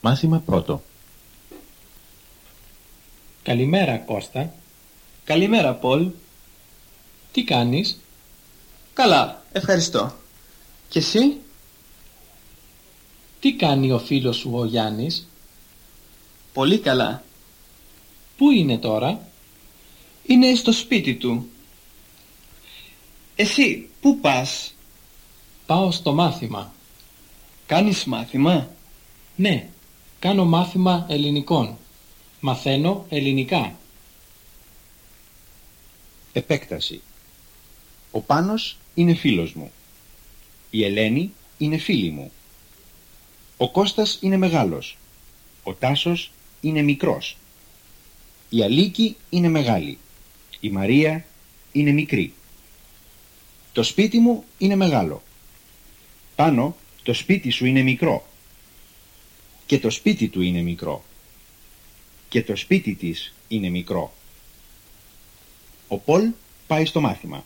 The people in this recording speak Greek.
Μάθημα πρώτο. Καλημέρα Κώστα. Καλημέρα Πολ. Τι κάνεις; Καλά, ευχαριστώ. Και εσύ; Τι κάνει ο φίλος σου ο Γιάννης; Πολύ καλά. Πού είναι τώρα; Είναι στο σπίτι του. Εσύ, πού πας; Πάω στο μάθημα. Κάνεις μάθημα; Ναι, κάνω μάθημα ελληνικών. Μαθαίνω ελληνικά. Επέκταση. Ο Πάνος είναι φίλος μου. Η Ελένη είναι φίλη μου. Ο Κώστας είναι μεγάλος. Ο Τάσος είναι μικρός. Η Αλίκη είναι μεγάλη. Η Μαρία είναι μικρή. Το σπίτι μου είναι μεγάλο. Πάνω το σπίτι σου είναι μικρό. Και το σπίτι του είναι μικρό. Και το σπίτι της είναι μικρό. Ο Πολ πάει στο μάθημα.